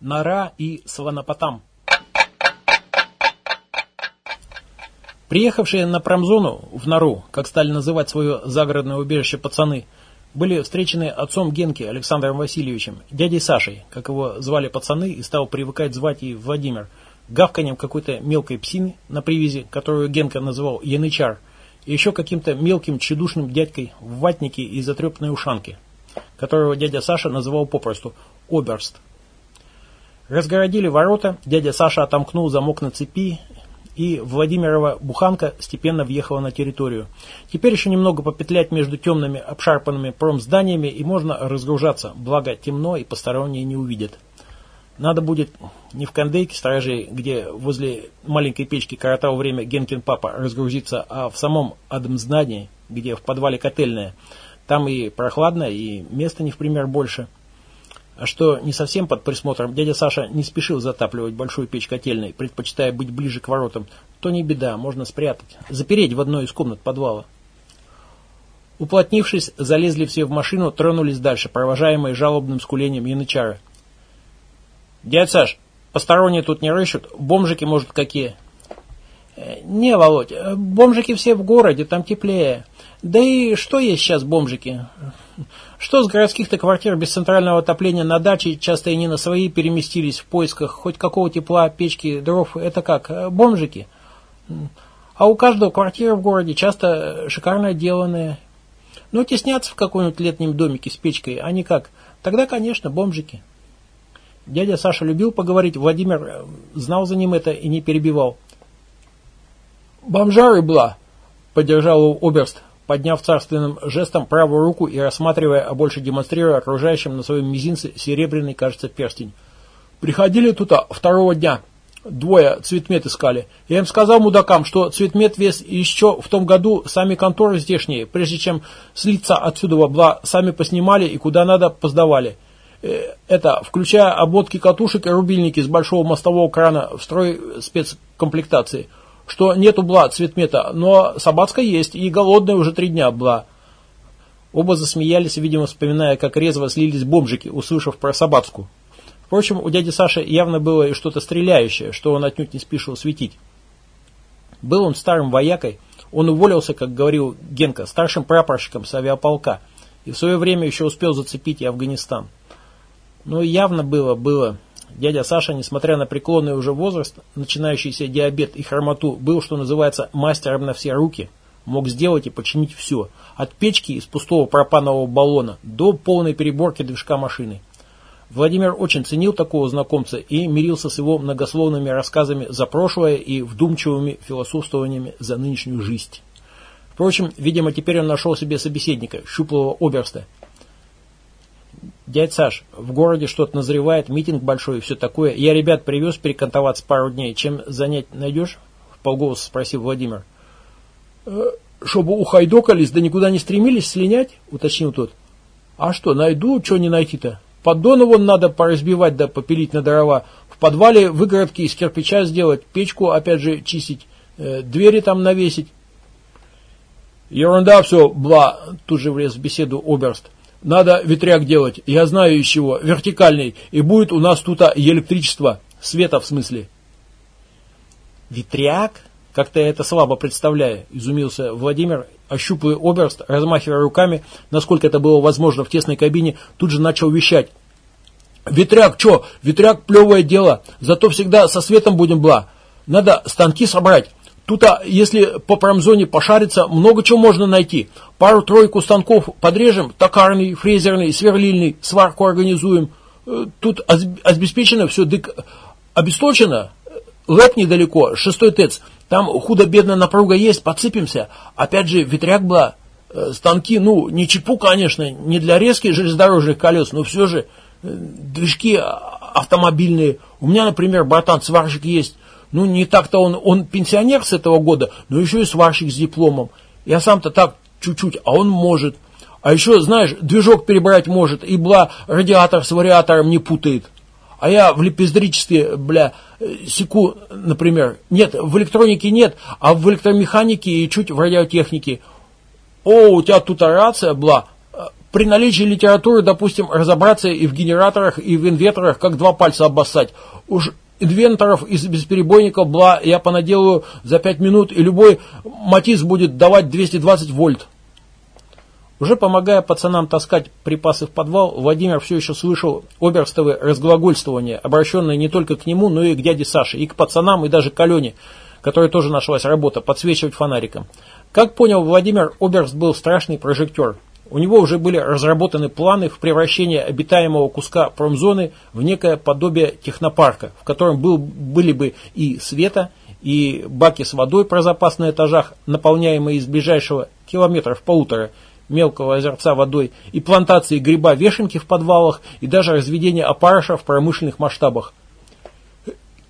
Нора и Сванопотам. Приехавшие на промзону, в нору, как стали называть свое загородное убежище пацаны, были встречены отцом Генки Александром Васильевичем, дядей Сашей, как его звали пацаны и стал привыкать звать и Владимир, гавканем какой-то мелкой псины на привязи, которую Генка называл Янычар, и еще каким-то мелким тщедушным дядькой в ватнике и затрепанной ушанке, которого дядя Саша называл попросту Оберст. Разгородили ворота, дядя Саша отомкнул замок на цепи, и Владимирова буханка степенно въехала на территорию. Теперь еще немного попетлять между темными обшарпанными промзданиями и можно разгружаться, благо темно и посторонние не увидят. Надо будет не в кондейке сторожей, где возле маленькой печки коротал время Генкин папа разгрузиться, а в самом адмздании, где в подвале котельная. Там и прохладно, и места не в пример больше. А что не совсем под присмотром, дядя Саша не спешил затапливать большую печь котельной, предпочитая быть ближе к воротам, то не беда, можно спрятать, запереть в одной из комнат подвала. Уплотнившись, залезли все в машину, тронулись дальше, провожаемые жалобным скулением янычара. «Дядь Саш, посторонние тут не рыщут? Бомжики, может, какие?» «Э, «Не, Володь, бомжики все в городе, там теплее. Да и что есть сейчас бомжики? Что с городских-то квартир без центрального отопления на даче, часто и не на свои, переместились в поисках хоть какого тепла, печки, дров, это как, э, бомжики? А у каждого квартира в городе часто шикарно отделанная. Ну, теснятся в каком-нибудь летнем домике с печкой, а не как. Тогда, конечно, бомжики. Дядя Саша любил поговорить, Владимир э, знал за ним это и не перебивал. «Бомжары была», — поддержал его Оберст, подняв царственным жестом правую руку и рассматривая, а больше демонстрируя окружающим на своем мизинце серебряный, кажется, перстень. «Приходили туда второго дня. Двое цветмет искали. Я им сказал мудакам, что цветмет вес еще в том году сами конторы здешние, прежде чем слиться отсюда бла, сами поснимали и куда надо поздавали. Э, это, включая ободки катушек и рубильники с большого мостового крана в строй спецкомплектации» что нету бла цветмета, но собацка есть, и голодная уже три дня бла. Оба засмеялись, видимо, вспоминая, как резво слились бомжики, услышав про собацку. Впрочем, у дяди Саши явно было и что-то стреляющее, что он отнюдь не спешил светить. Был он старым воякой, он уволился, как говорил Генка, старшим прапорщиком с авиаполка, и в свое время еще успел зацепить и Афганистан. Но явно было, было, Дядя Саша, несмотря на преклонный уже возраст, начинающийся диабет и хромоту, был, что называется, мастером на все руки. Мог сделать и починить все. От печки из пустого пропанового баллона до полной переборки движка машины. Владимир очень ценил такого знакомца и мирился с его многословными рассказами за прошлое и вдумчивыми философствованиями за нынешнюю жизнь. Впрочем, видимо, теперь он нашел себе собеседника, щуплого оберста, Дядь Саш, в городе что-то назревает, митинг большой и все такое. Я ребят привез перекантоваться пару дней. Чем занять найдешь? В полголоса спросил Владимир. «Э, чтобы ухайдокались, да никуда не стремились слинять, уточнил тот. А что, найду, что не найти-то? Поддоны вон надо поразбивать да попилить на дрова. В подвале выгородки из кирпича сделать, печку опять же чистить, э, двери там навесить. Ерунда все, бла, тут же влез в беседу Оберст. Надо ветряк делать, я знаю из чего, вертикальный, и будет у нас тут электричество, света в смысле. Ветряк? Как-то я это слабо представляю, изумился Владимир, ощупывая оберст, размахивая руками, насколько это было возможно в тесной кабине, тут же начал вещать. Ветряк, что? Ветряк плевое дело, зато всегда со светом будем бла. Надо станки собрать, Тут, а, если по промзоне пошариться, много чего можно найти. Пару-тройку станков подрежем, токарный, фрезерный, сверлильный, сварку организуем. Э, тут обеспечено все, дык, обесточено. Лэп недалеко, шестой ТЭЦ. Там худо-бедно напруга есть, подсыпемся. Опять же, ветряк была. Э, станки, ну, не чепу, конечно, не для резки железнодорожных колес, но все же э, движки автомобильные. У меня, например, братан, сварщик есть. Ну, не так-то он, он пенсионер с этого года, но еще и сварщик с дипломом. Я сам-то так чуть-чуть, а он может. А еще, знаешь, движок перебрать может, и, бла, радиатор с вариатором не путает. А я в лепездричестве, бля, секу, например. Нет, в электронике нет, а в электромеханике и чуть в радиотехнике. О, у тебя тут рация, бла, При наличии литературы, допустим, разобраться и в генераторах, и в инверторах, как два пальца обоссать. Уж инвенторов из бесперебойников бла я понаделаю за пять минут, и любой матиз будет давать 220 вольт. Уже помогая пацанам таскать припасы в подвал, Владимир все еще слышал оберстовые разглагольствования, обращенные не только к нему, но и к дяде Саше, и к пацанам, и даже к Алене, которой тоже нашлась работа, подсвечивать фонариком. Как понял Владимир, Оберст был страшный прожектор. У него уже были разработаны планы в превращение обитаемого куска промзоны в некое подобие технопарка, в котором был, были бы и света, и баки с водой про запас на этажах, наполняемые из ближайшего километров полутора мелкого озерца водой, и плантации гриба-вешенки в подвалах, и даже разведение опарыша в промышленных масштабах.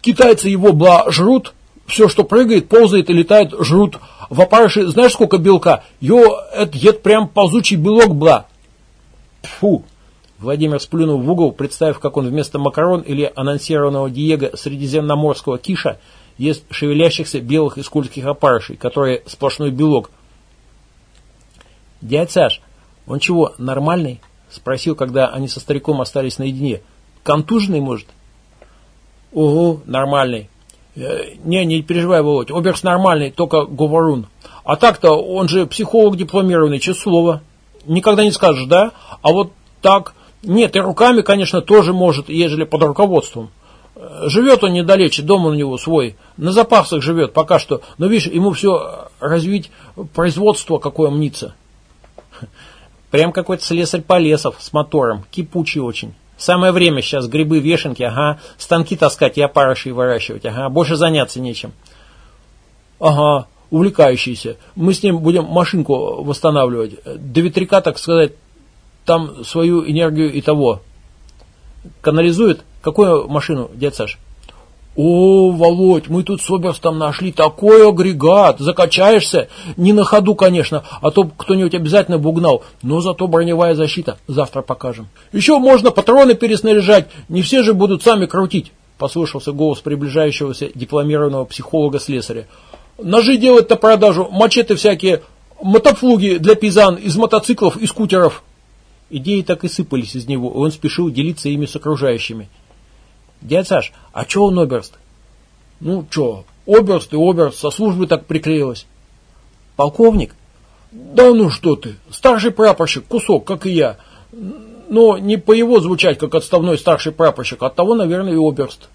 Китайцы его бла жрут, все, что прыгает, ползает и летает, жрут. В опарыше знаешь сколько белка? Йо, это ед прям ползучий белок бла. Фу. Владимир сплюнул в угол, представив, как он вместо макарон или анонсированного Диего средиземноморского киша ест шевелящихся белых и скользких опарышей, которые сплошной белок. «Дядь Саш, он чего, нормальный?» Спросил, когда они со стариком остались наедине. «Контуженный, может?» «Угу, нормальный. Э, не, не переживай, Володь, Оберс нормальный, только говорун. А так-то он же психолог дипломированный, честное слово. Никогда не скажешь, да? А вот так... Нет, и руками, конечно, тоже может, ежели под руководством. Э, живет он недалече, дом у него свой. На запасах живет пока что. Но видишь, ему все развить производство какое мнится. Прям какой-то слесарь Полесов с мотором, кипучий очень. Самое время сейчас грибы, вешенки, ага, станки таскать и опарыши выращивать, ага, больше заняться нечем. Ага, увлекающийся. Мы с ним будем машинку восстанавливать. До ветряка, так сказать, там свою энергию и того. Канализует? Какую машину, дядь Саш? «О, Володь, мы тут с Оберстом нашли такой агрегат, закачаешься, не на ходу, конечно, а то кто-нибудь обязательно бугнал, но зато броневая защита, завтра покажем. Еще можно патроны переснаряжать, не все же будут сами крутить», послышался голос приближающегося дипломированного психолога-слесаря. «Ножи делать на продажу, мачете всякие, мотофлуги для пизан из мотоциклов и скутеров». Идеи так и сыпались из него, и он спешил делиться ими с окружающими. Дядь Саш, а че он оберст? Ну, че, оберст и оберст, со службы так приклеилась. Полковник? Да ну что ты, старший прапорщик, кусок, как и я. Но не по его звучать, как отставной старший прапорщик, от того, наверное, и оберст.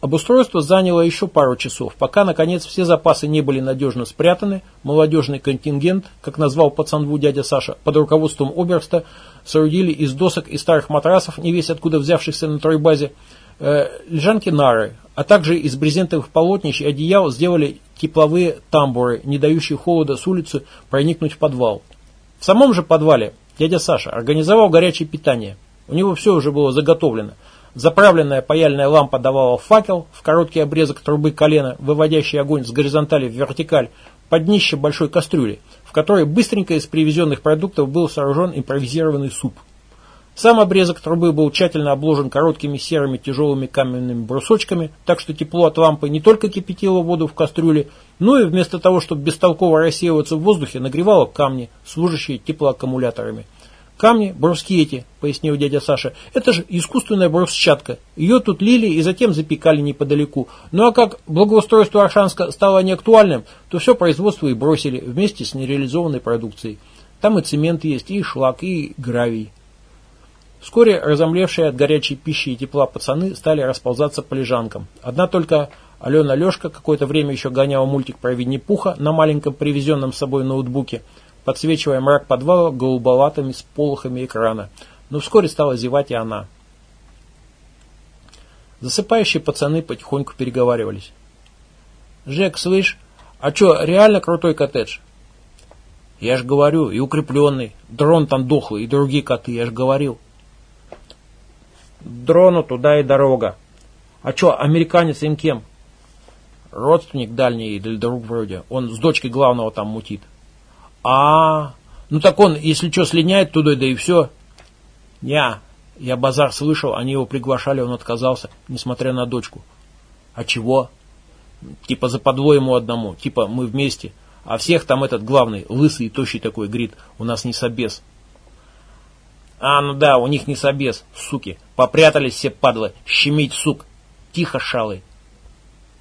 Обустройство заняло еще пару часов, пока, наконец, все запасы не были надежно спрятаны, молодежный контингент, как назвал пацанву дядя Саша, под руководством Оберста, соорудили из досок и старых матрасов, не весь откуда взявшихся на тройбазе, э, лежанки нары, а также из брезентовых полотнищ и одеял сделали тепловые тамбуры, не дающие холода с улицы проникнуть в подвал. В самом же подвале дядя Саша организовал горячее питание. У него все уже было заготовлено – Заправленная паяльная лампа давала факел в короткий обрезок трубы колена, выводящий огонь с горизонтали в вертикаль, под днище большой кастрюли, в которой быстренько из привезенных продуктов был сооружен импровизированный суп. Сам обрезок трубы был тщательно обложен короткими серыми тяжелыми каменными брусочками, так что тепло от лампы не только кипятило воду в кастрюле, но и вместо того, чтобы бестолково рассеиваться в воздухе, нагревало камни, служащие теплоаккумуляторами. Камни, бруски эти, пояснил дядя Саша, это же искусственная брусчатка. Ее тут лили и затем запекали неподалеку. Ну а как благоустройство Аршанска стало неактуальным, то все производство и бросили вместе с нереализованной продукцией. Там и цемент есть, и шлак, и гравий. Вскоре разомлевшие от горячей пищи и тепла пацаны стали расползаться по лежанкам. Одна только Алена Лешка какое-то время еще гоняла мультик про Винни-Пуха на маленьком привезенном с собой ноутбуке – подсвечивая мрак подвала голубоватыми сполохами экрана. Но вскоре стала зевать и она. Засыпающие пацаны потихоньку переговаривались. «Жек, слышь, а что, реально крутой коттедж?» «Я ж говорю, и укрепленный. Дрон там дохлый, и другие коты, я ж говорил». «Дрону туда и дорога. А что, американец им кем?» «Родственник дальний или друг вроде. Он с дочкой главного там мутит». А, ну так он, если что, слиняет туда, да и все. Я, я базар слышал, они его приглашали, он отказался, несмотря на дочку. А чего? Типа за подвой ему одному, типа мы вместе. А всех там этот главный, лысый и тощий такой, говорит, у нас не собес. А, ну да, у них не собес, суки. Попрятались все падлы, щемить сук. Тихо, шалый.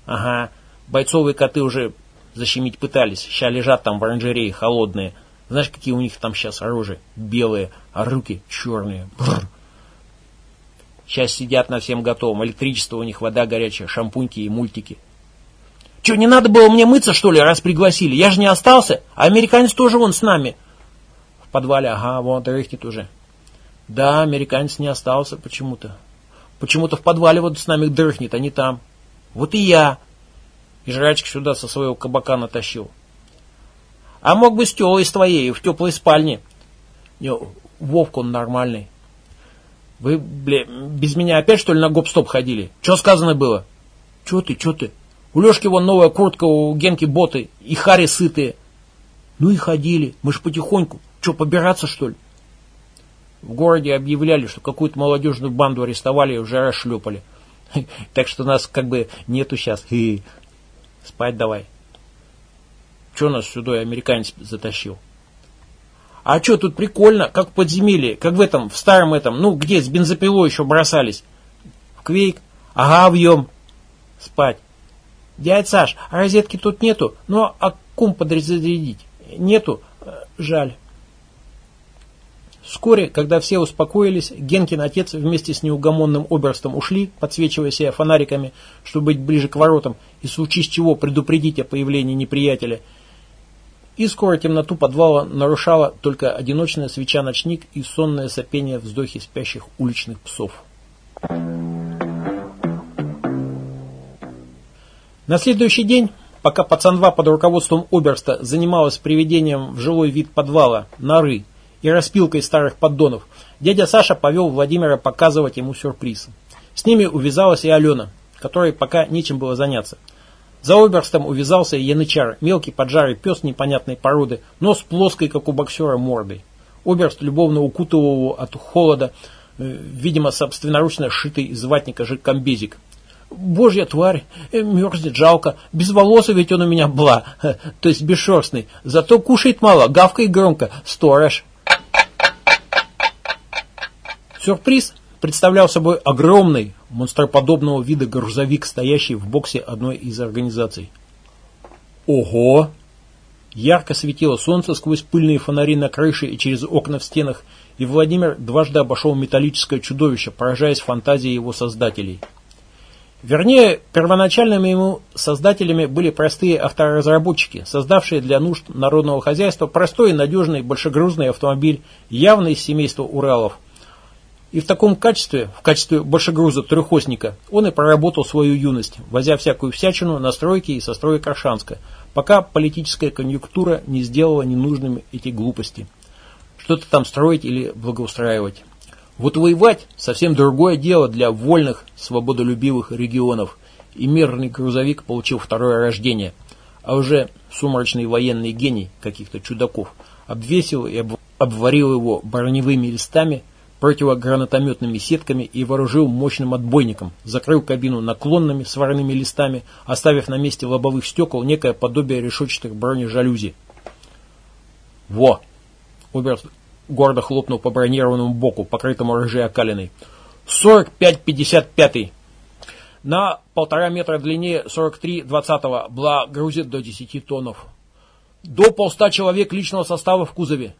Ага, бойцовые коты уже защемить пытались. Ща лежат там в оранжерее холодные. Знаешь, какие у них там сейчас оружие? Белые, а руки черные. Бррр. Сейчас сидят на всем готовом. Электричество у них, вода горячая, шампуньки и мультики. Че, не надо было мне мыться, что ли, раз пригласили? Я же не остался, а американец тоже вон с нами. В подвале, ага, вон дрыхнет уже. Да, американец не остался почему-то. Почему-то в подвале вот с нами дрыхнет, а не там. Вот и я. И жрачек сюда со своего кабака натащил. А мог бы с телой с твоей, в теплой спальне. Не, Вовка он нормальный. Вы, бля, без меня опять что ли на гоп-стоп ходили? Что сказано было? Че ты, че ты? У Лешки вон новая куртка, у Генки боты, и Хари сытые. Ну и ходили, мы ж потихоньку. Че, побираться что ли? В городе объявляли, что какую-то молодежную банду арестовали и уже расшлепали. Так что нас как бы нету сейчас. Спать давай. Че нас сюда американец затащил? А что тут прикольно, как в подземелье, как в этом, в старом этом, ну где, с бензопилой еще бросались. В квейк? Ага, вьем. Спать. Дядь Саш, а розетки тут нету? Ну, а кум подразрядить? Нету? Э, жаль. Вскоре, когда все успокоились, Генкин отец вместе с неугомонным оберстом ушли, подсвечивая себя фонариками, чтобы быть ближе к воротам, и случись чего предупредить о появлении неприятеля – и скоро темноту подвала нарушала только одиночная свеча-ночник и сонное сопение вздохи спящих уличных псов. На следующий день, пока пацанва под руководством Оберста занималась приведением в жилой вид подвала, норы и распилкой старых поддонов, дядя Саша повел Владимира показывать ему сюрприз. С ними увязалась и Алена, которой пока нечем было заняться – за оберстом увязался янычар, мелкий поджарый пес непонятной породы, но с плоской, как у боксера, мордой. Оберст любовно укутывал его от холода, э, видимо, собственноручно сшитый из ватника же комбезик. «Божья тварь, э, мерзнет, жалко, без волоса ведь он у меня бла, то есть бесшерстный, зато кушает мало, гавкает громко, сторож». Сюрприз представлял собой огромный, монстроподобного вида грузовик, стоящий в боксе одной из организаций. Ого! Ярко светило солнце сквозь пыльные фонари на крыше и через окна в стенах, и Владимир дважды обошел металлическое чудовище, поражаясь фантазии его создателей. Вернее, первоначальными ему создателями были простые авторазработчики, создавшие для нужд народного хозяйства простой и надежный большегрузный автомобиль, явно из семейства Уралов – и в таком качестве, в качестве большегруза трехосника, он и проработал свою юность, возя всякую всячину на стройке и со строек Аршанска, пока политическая конъюнктура не сделала ненужными эти глупости. Что-то там строить или благоустраивать. Вот воевать совсем другое дело для вольных, свободолюбивых регионов. И мирный грузовик получил второе рождение. А уже сумрачный военный гений каких-то чудаков обвесил и обварил его броневыми листами – противогранатометными сетками и вооружил мощным отбойником, закрыл кабину наклонными сварными листами, оставив на месте лобовых стекол некое подобие решетчатых бронежалюзи. «Во!» Уберт гордо хлопнул по бронированному боку, покрытому рыжей окалиной. «Сорок пять пятьдесят пятый!» На полтора метра длиннее 43-20, бла, грузит до 10 тоннов. До полста человек личного состава в кузове.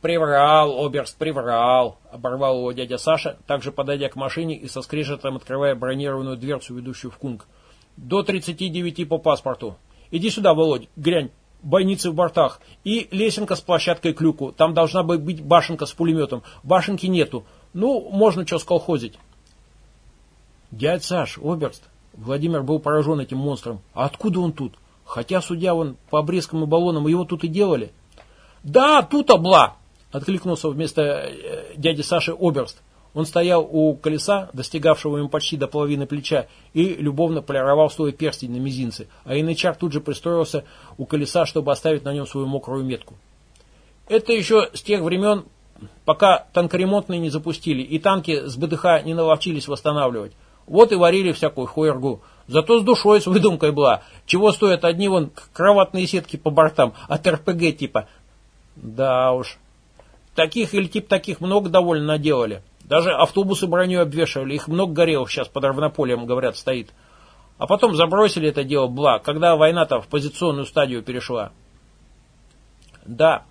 «Приврал, Оберст, приврал!» — оборвал его дядя Саша, также подойдя к машине и со скрежетом открывая бронированную дверцу, ведущую в Кунг. «До 39 по паспорту. Иди сюда, Володь, глянь, бойницы в бортах и лесенка с площадкой к люку. Там должна быть башенка с пулеметом. Башенки нету. Ну, можно что сколхозить». «Дядь Саш, Оберст!» Владимир был поражен этим монстром. «А откуда он тут? Хотя, судя вон по обрезкам и баллонам, его тут и делали». «Да, тут обла!» Откликнулся вместо э, дяди Саши Оберст. Он стоял у колеса, достигавшего ему почти до половины плеча, и любовно полировал свой перстень на мизинце, а Янычар тут же пристроился у колеса, чтобы оставить на нем свою мокрую метку. Это еще с тех времен, пока танкоремонтные не запустили, и танки с БДХ не наловчились восстанавливать. Вот и варили всякую хуергу. Зато с душой, с выдумкой была. Чего стоят одни вон кроватные сетки по бортам от РПГ типа. Да уж. Таких или тип таких много довольно наделали. Даже автобусы броню обвешивали. Их много горелых сейчас под равнополем, говорят, стоит. А потом забросили это дело бла, когда война-то в позиционную стадию перешла. Да,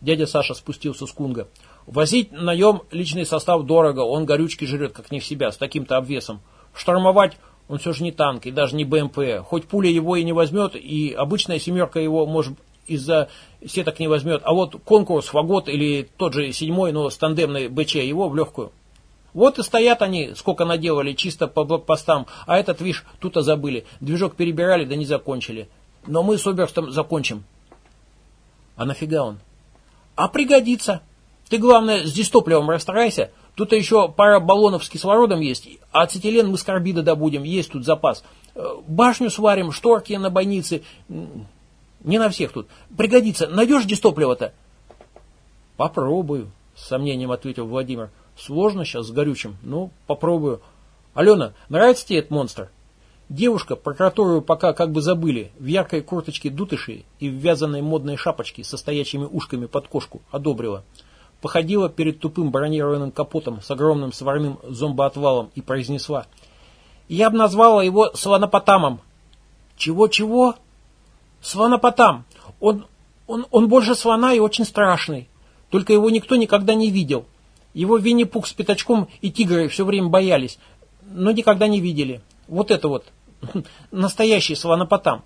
дядя Саша спустился с Кунга. Возить наем личный состав дорого, он горючки жрет, как не в себя, с таким-то обвесом. Штурмовать он все же не танк и даже не БМП. Хоть пуля его и не возьмет, и обычная семерка его, может, из-за сеток не возьмет. А вот конкурс, фагот или тот же седьмой, но с тандемной БЧ, его в легкую. Вот и стоят они, сколько наделали, чисто по блокпостам. А этот, видишь, тут-то забыли. Движок перебирали, да не закончили. Но мы с Оберстом закончим. А нафига он? А пригодится. Ты, главное, с дистопливом расстарайся. Тут еще пара баллонов с кислородом есть. А ацетилен мы с карбида добудем. Есть тут запас. Э, башню сварим, шторки на бойнице. Не на всех тут. Пригодится. Найдешь дистопливо-то? Попробую, с сомнением ответил Владимир. Сложно сейчас с горючим. Ну, попробую. Алена, нравится тебе этот монстр? Девушка, про которую пока как бы забыли, в яркой курточке дутыши и в вязаной модной шапочке со стоячими ушками под кошку, одобрила. Походила перед тупым бронированным капотом с огромным сварным зомбоотвалом и произнесла. «Я бы назвала его Слонопотамом». «Чего-чего?» «Слонопотам. Он, он, он больше слона и очень страшный. Только его никто никогда не видел. Его Винни-Пух с пятачком и тигры все время боялись, но никогда не видели. Вот это вот, настоящий слонопотам.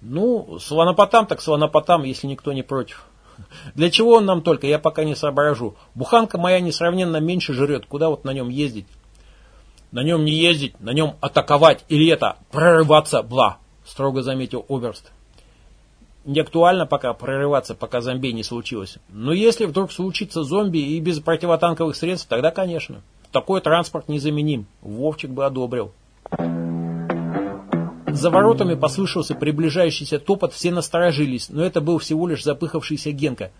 Ну, слонопотам так слонопотам, если никто не против. Для чего он нам только, я пока не соображу. Буханка моя несравненно меньше жрет, куда вот на нем ездить? На нем не ездить, на нем атаковать или это, прорываться, бла, строго заметил Оберст. Не актуально пока прорываться, пока зомби не случилось. Но если вдруг случится зомби и без противотанковых средств, тогда, конечно. Такой транспорт незаменим. Вовчик бы одобрил. За воротами послышался приближающийся топот, все насторожились, но это был всего лишь запыхавшийся Генка.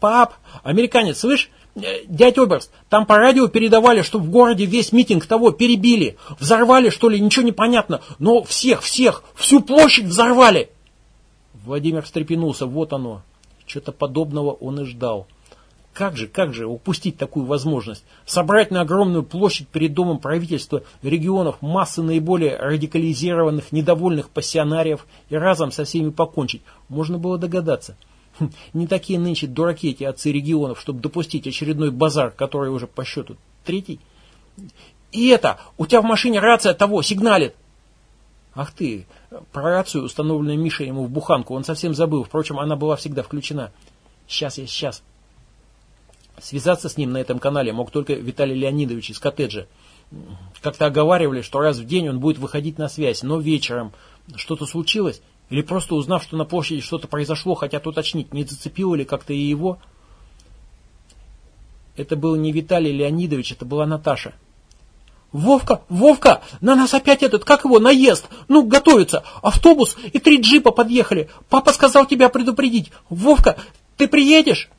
«Пап, американец, слышь, э, дядь Оберст, там по радио передавали, что в городе весь митинг того перебили. Взорвали, что ли, ничего не понятно, но всех, всех, всю площадь взорвали!» Владимир встрепенулся, вот оно. Что-то подобного он и ждал. Как же, как же упустить такую возможность? Собрать на огромную площадь перед домом правительства регионов массы наиболее радикализированных, недовольных пассионариев и разом со всеми покончить. Можно было догадаться. Хм, не такие нынче дураки эти отцы регионов, чтобы допустить очередной базар, который уже по счету третий. И это, у тебя в машине рация того, сигналит. Ах ты, про рацию, установленную Мишей ему в буханку, он совсем забыл. Впрочем, она была всегда включена. Сейчас я, сейчас. Связаться с ним на этом канале мог только Виталий Леонидович из коттеджа. Как-то оговаривали, что раз в день он будет выходить на связь, но вечером. Что-то случилось? Или просто узнав, что на площади что-то произошло, хотят уточнить, не зацепило ли как-то и его? Это был не Виталий Леонидович, это была Наташа. «Вовка, Вовка, на нас опять этот, как его, наезд! Ну, готовится! Автобус и три джипа подъехали! Папа сказал тебя предупредить! Вовка, ты приедешь?»